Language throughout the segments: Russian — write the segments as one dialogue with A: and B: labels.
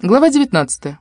A: Глава 19.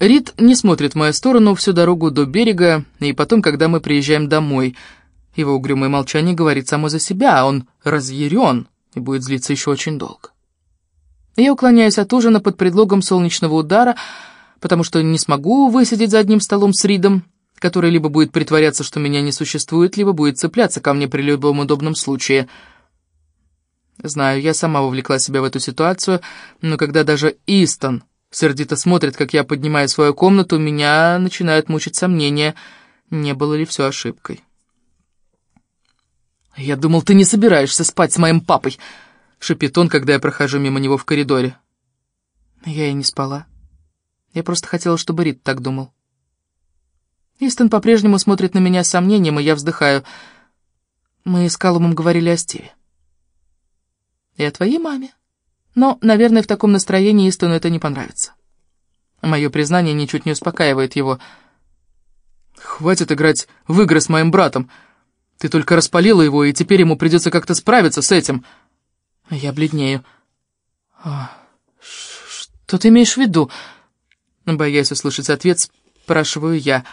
A: Рид не смотрит в мою сторону всю дорогу до берега, и потом, когда мы приезжаем домой. Его угрюмое молчание говорит само за себя, а он разъярен и будет злиться еще очень долго. Я уклоняюсь от ужина под предлогом солнечного удара, потому что не смогу высидеть за одним столом с Ридом, который либо будет притворяться, что меня не существует, либо будет цепляться ко мне при любом удобном случае — Знаю, я сама вовлекла себя в эту ситуацию, но когда даже Истон сердито смотрит, как я поднимаю свою комнату, меня начинают мучить сомнения, не было ли все ошибкой. «Я думал, ты не собираешься спать с моим папой», — шепит он, когда я прохожу мимо него в коридоре. Я и не спала. Я просто хотела, чтобы Рид так думал. Истон по-прежнему смотрит на меня с сомнением, и я вздыхаю. Мы с Калумом говорили о Стиве и о твоей маме. Но, наверное, в таком настроении Истону это не понравится. Мое признание ничуть не успокаивает его. «Хватит играть в игры с моим братом. Ты только распалила его, и теперь ему придется как-то справиться с этим». Я бледнею. «А, «Что ты имеешь в виду?» Боясь услышать ответ, спрашиваю я.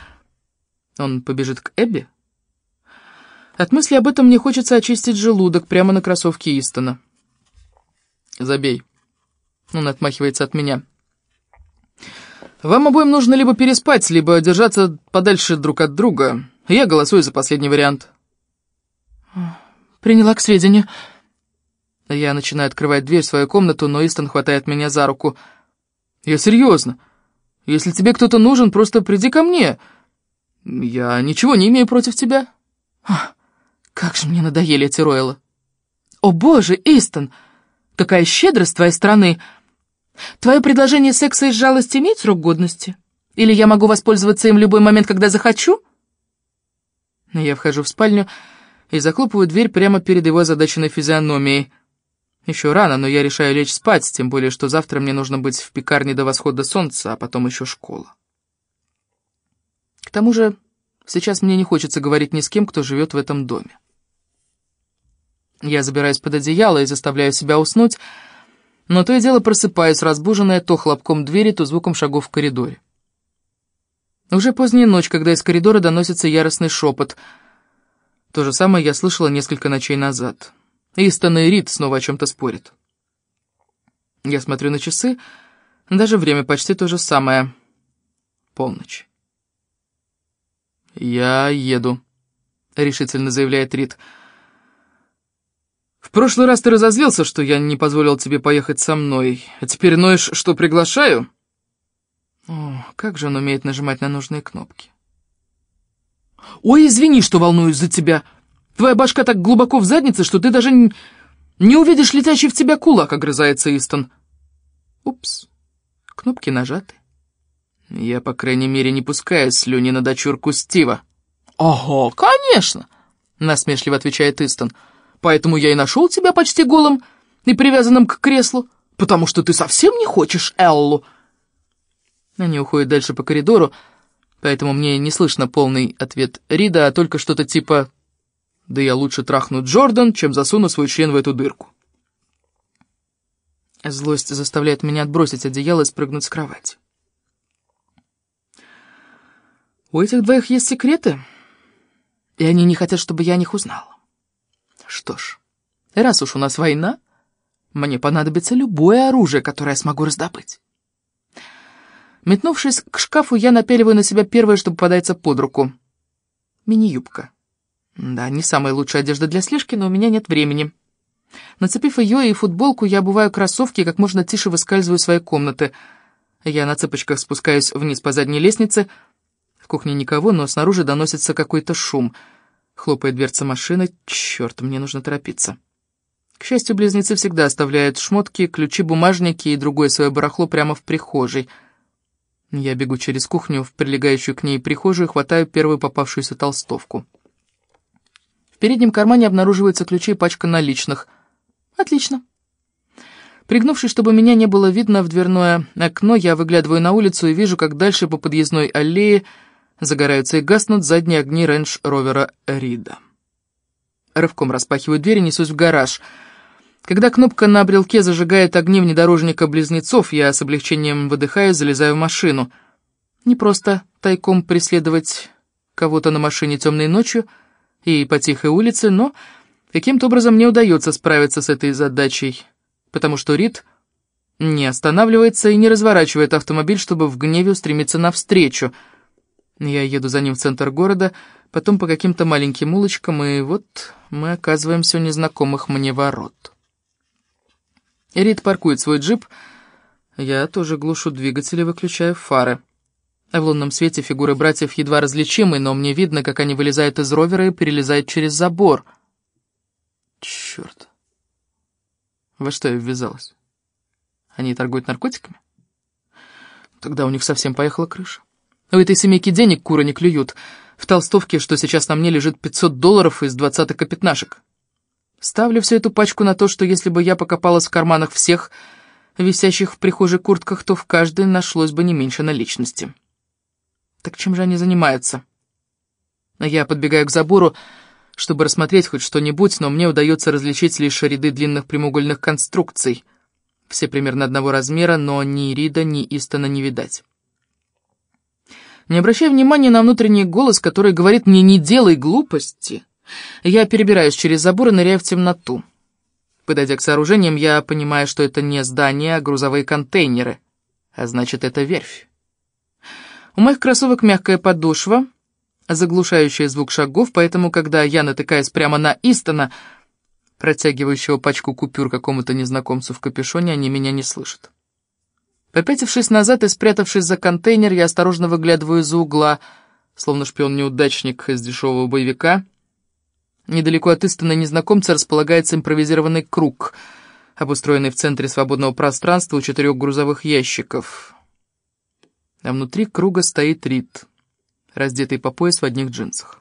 A: Он побежит к Эбби? От мысли об этом мне хочется очистить желудок прямо на кроссовке Истона. Забей. Он отмахивается от меня. Вам обоим нужно либо переспать, либо держаться подальше друг от друга. Я голосую за последний вариант. Приняла к сведению. Я начинаю открывать дверь в свою комнату, но Истон хватает меня за руку. Я серьезно. Если тебе кто-то нужен, просто приди ко мне. Я ничего не имею против тебя. Как же мне надоели эти Ройлы. О боже, Истон! Какая щедрость с твоей стороны! Твое предложение секса из жалости имеет срок годности? Или я могу воспользоваться им в любой момент, когда захочу?» Я вхожу в спальню и захлопываю дверь прямо перед его озадаченной физиономией. Еще рано, но я решаю лечь спать, тем более, что завтра мне нужно быть в пекарне до восхода солнца, а потом еще школа. К тому же, сейчас мне не хочется говорить ни с кем, кто живет в этом доме. Я забираюсь под одеяло и заставляю себя уснуть, но то и дело просыпаюсь, разбуженная то хлопком двери, то звуком шагов в коридоре. Уже поздняя ночь, когда из коридора доносится яростный шепот. То же самое я слышала несколько ночей назад. Истон и Рид снова о чем-то спорят. Я смотрю на часы, даже время почти то же самое. Полночь. «Я еду», — решительно заявляет Рид. «Я в прошлый раз ты разозлился, что я не позволил тебе поехать со мной, а теперь ноешь, что приглашаю? О, как же он умеет нажимать на нужные кнопки. Ой, извини, что волнуюсь за тебя. Твоя башка так глубоко в заднице, что ты даже не увидишь летящий в тебя кулак, огрызается Истон. Упс, кнопки нажаты. Я, по крайней мере, не пускаю слюни на дочурку Стива. «Ого, конечно!» — насмешливо отвечает Истон. «Истон». Поэтому я и нашел тебя почти голым и привязанным к креслу, потому что ты совсем не хочешь Эллу». Они уходят дальше по коридору, поэтому мне не слышно полный ответ Рида, а только что-то типа «Да я лучше трахну Джордан, чем засуну свой член в эту дырку». Злость заставляет меня отбросить одеяло и спрыгнуть с кровати. У этих двоих есть секреты, и они не хотят, чтобы я о них узнала. Что ж, раз уж у нас война, мне понадобится любое оружие, которое я смогу раздобыть. Метнувшись к шкафу, я напяливаю на себя первое, что попадается под руку. Мини-юбка. Да, не самая лучшая одежда для слежки, но у меня нет времени. Нацепив ее и футболку, я обуваю кроссовки и как можно тише выскальзываю из своей комнаты. Я на цыпочках спускаюсь вниз по задней лестнице. В кухне никого, но снаружи доносится какой-то шум — Хлопает дверца машины. Черт, мне нужно торопиться. К счастью, близнецы всегда оставляют шмотки, ключи, бумажники и другое свое барахло прямо в прихожей. Я бегу через кухню в прилегающую к ней прихожую и хватаю первую попавшуюся толстовку. В переднем кармане обнаруживаются ключи и пачка наличных. Отлично. Пригнувшись, чтобы меня не было видно в дверное окно, я выглядываю на улицу и вижу, как дальше по подъездной аллее Загораются и гаснут задние огни рейндж-ровера Рида. Рывком распахиваю дверь и несусь в гараж. Когда кнопка на брелке зажигает огни внедорожника близнецов, я с облегчением выдыхаю, залезаю в машину. Не просто тайком преследовать кого-то на машине темной ночью и по тихой улице, но каким-то образом мне удается справиться с этой задачей, потому что Рид не останавливается и не разворачивает автомобиль, чтобы в гневе устремиться навстречу. Я еду за ним в центр города, потом по каким-то маленьким улочкам, и вот мы оказываемся у незнакомых мне ворот. Рид паркует свой джип. Я тоже глушу двигатель и выключаю фары. В лунном свете фигуры братьев едва различимы, но мне видно, как они вылезают из ровера и перелезают через забор. Черт. Во что я ввязалась? Они торгуют наркотиками? Тогда у них совсем поехала крыша. У этой семейки денег куры не клюют. В толстовке, что сейчас на мне, лежит 500 долларов из двадцаток и пятнашек. Ставлю всю эту пачку на то, что если бы я покопалась в карманах всех, висящих в прихожей куртках, то в каждой нашлось бы не меньше наличности. Так чем же они занимаются? Я подбегаю к забору, чтобы рассмотреть хоть что-нибудь, но мне удается различить лишь ряды длинных прямоугольных конструкций. Все примерно одного размера, но ни Рида, ни Истона не видать. Не обращая внимания на внутренний голос, который говорит мне «не делай глупости», я перебираюсь через забор и ныряю в темноту. Подойдя к сооружениям, я понимаю, что это не здание, а грузовые контейнеры. А значит, это верфь. У моих кроссовок мягкая подошва, заглушающая звук шагов, поэтому, когда я натыкаюсь прямо на Истона, протягивающего пачку купюр какому-то незнакомцу в капюшоне, они меня не слышат. Попятившись назад и спрятавшись за контейнер, я осторожно выглядываю из-за угла, словно шпион-неудачник из дешевого боевика — Недалеко от истины незнакомца располагается импровизированный круг, обустроенный в центре свободного пространства у четырех грузовых ящиков. А внутри круга стоит Рид, раздетый по пояс в одних джинсах.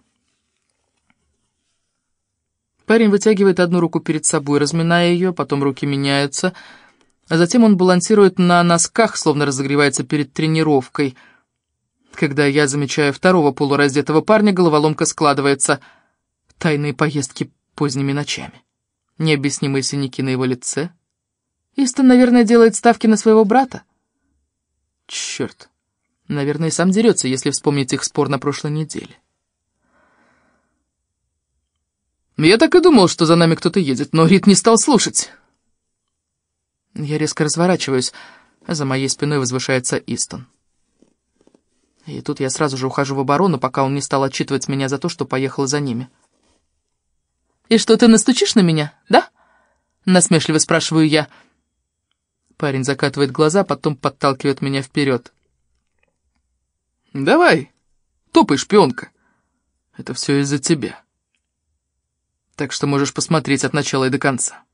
A: Парень вытягивает одну руку перед собой, разминая ее, потом руки меняются, а затем он балансирует на носках, словно разогревается перед тренировкой. Когда я замечаю второго полураздетого парня, головоломка складывается — Тайные поездки поздними ночами. Необъяснимые синяки на его лице. Истон, наверное, делает ставки на своего брата. Черт. Наверное, сам дерется, если вспомнить их спор на прошлой неделе. Я так и думал, что за нами кто-то едет, но Рит не стал слушать. Я резко разворачиваюсь, а за моей спиной возвышается Истон. И тут я сразу же ухожу в оборону, пока он не стал отчитывать меня за то, что поехал за ними. «И что, ты настучишь на меня, да?» Насмешливо спрашиваю я. Парень закатывает глаза, потом подталкивает меня вперед. «Давай, топай, шпионка. Это все из-за тебя. Так что можешь посмотреть от начала и до конца».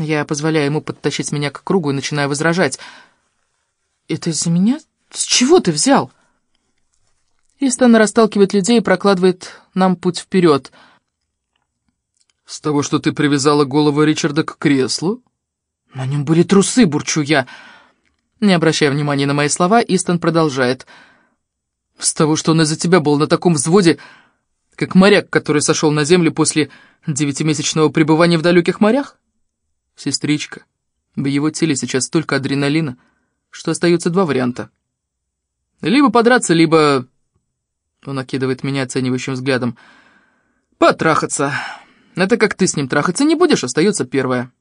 A: Я позволяю ему подтащить меня к кругу и начинаю возражать. «Это из-за меня? С чего ты взял?» Истон расталкивает людей и прокладывает нам путь вперед — «С того, что ты привязала голову Ричарда к креслу?» «На нем были трусы, бурчу я». Не обращая внимания на мои слова, Истон продолжает. «С того, что он из-за тебя был на таком взводе, как моряк, который сошел на землю после девятимесячного пребывания в далеких морях? Сестричка, в его теле сейчас столько адреналина, что остается два варианта. Либо подраться, либо...» Он окидывает меня оценивающим взглядом. «Потрахаться». Это как ты с ним трахаться не будешь, остается первое.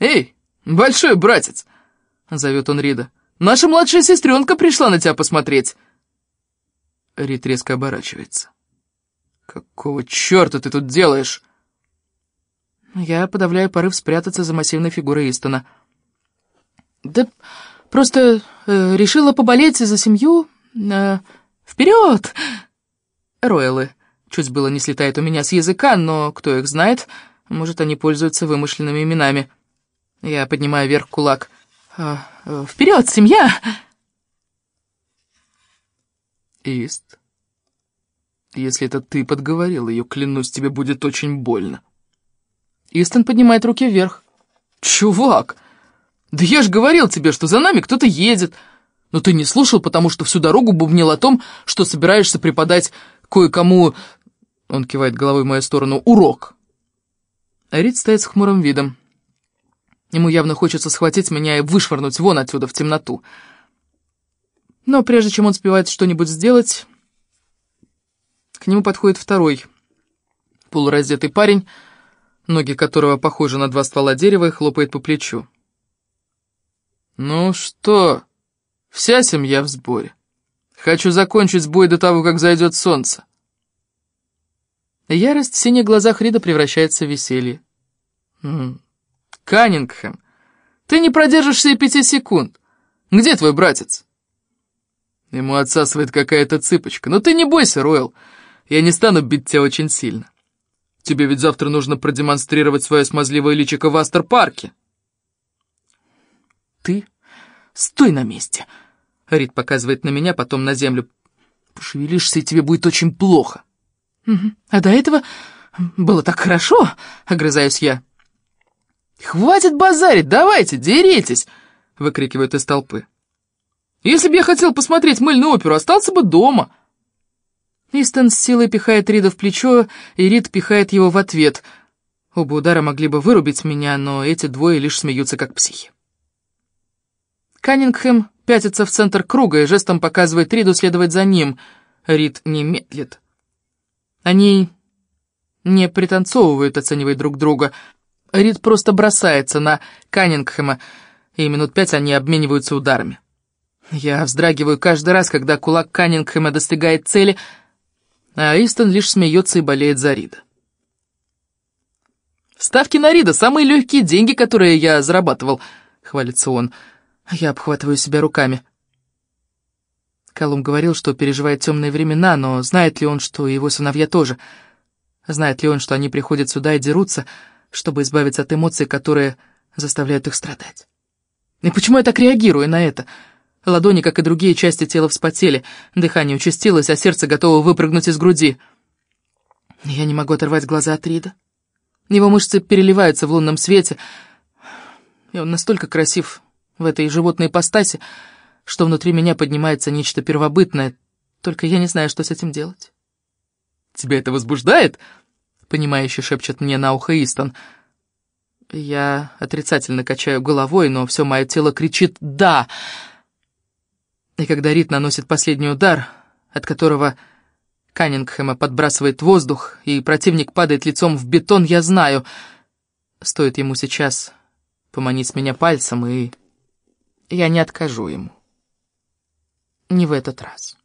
A: «Эй, большой братец!» — зовет он Рида. «Наша младшая сестренка пришла на тебя посмотреть!» Рид резко оборачивается. «Какого черта ты тут делаешь?» Я подавляю порыв спрятаться за массивной фигурой Истона. «Да просто э, решила поболеть за семью. Э, вперед!» Роялы Чуть было не слетает у меня с языка, но кто их знает, может, они пользуются вымышленными именами. Я поднимаю вверх кулак. «А, э, «Вперед, семья!» «Ист, если это ты подговорил ее, клянусь, тебе будет очень больно». Истон поднимает руки вверх. «Чувак, да я ж говорил тебе, что за нами кто-то едет. Но ты не слушал, потому что всю дорогу бубнил о том, что собираешься преподать кое-кому он кивает головой в мою сторону. «Урок!» Рид стоит с хмурым видом. Ему явно хочется схватить меня и вышвырнуть вон отсюда, в темноту. Но прежде чем он успевает что-нибудь сделать, к нему подходит второй полураздетый парень, ноги которого похожи на два ствола дерева, и хлопает по плечу. «Ну что, вся семья в сборе. Хочу закончить бой до того, как зайдет солнце». Ярость в синих глазах Рида превращается в веселье. «Каннингхэм, ты не продержишься и пяти секунд. Где твой братец?» Ему отсасывает какая-то цыпочка. «Но ты не бойся, Ройл, я не стану бить тебя очень сильно. Тебе ведь завтра нужно продемонстрировать свое смазливое личико в Астер-парке». «Ты стой на месте!» Рид показывает на меня, потом на землю. «Пошевелишься, и тебе будет очень плохо». Угу. «А до этого было так хорошо!» — огрызаюсь я. «Хватит базарить, давайте, деритесь!» — выкрикивают из толпы. «Если бы я хотел посмотреть мыльную оперу, остался бы дома!» Истон с силой пихает Рида в плечо, и Рид пихает его в ответ. Оба удара могли бы вырубить меня, но эти двое лишь смеются как психи. Каннингхэм пятится в центр круга и жестом показывает Риду следовать за ним. Рид не медлит. Они не пританцовывают, оценивая друг друга. Рид просто бросается на Каннингхэма, и минут пять они обмениваются ударами. Я вздрагиваю каждый раз, когда кулак Каннингхэма достигает цели — а Истон лишь смеется и болеет за Рида. «Ставки на Рида — самые легкие деньги, которые я зарабатывал», — хвалится он. Я обхватываю себя руками. Колумб говорил, что переживает темные времена, но знает ли он, что его сыновья тоже? Знает ли он, что они приходят сюда и дерутся, чтобы избавиться от эмоций, которые заставляют их страдать? И почему я так реагирую на это?» Ладони, как и другие части тела, вспотели, дыхание участилось, а сердце готово выпрыгнуть из груди. Я не могу оторвать глаза от Рида. Его мышцы переливаются в лунном свете, и он настолько красив в этой животной ипостаси, что внутри меня поднимается нечто первобытное, только я не знаю, что с этим делать. «Тебя это возбуждает?» — понимающе шепчет мне на ухо Истон. Я отрицательно качаю головой, но все мое тело кричит «да!» И когда Рид наносит последний удар, от которого Каннингхэма подбрасывает воздух, и противник падает лицом в бетон, я знаю, стоит ему сейчас поманить меня пальцем, и я не откажу ему. Не в этот раз.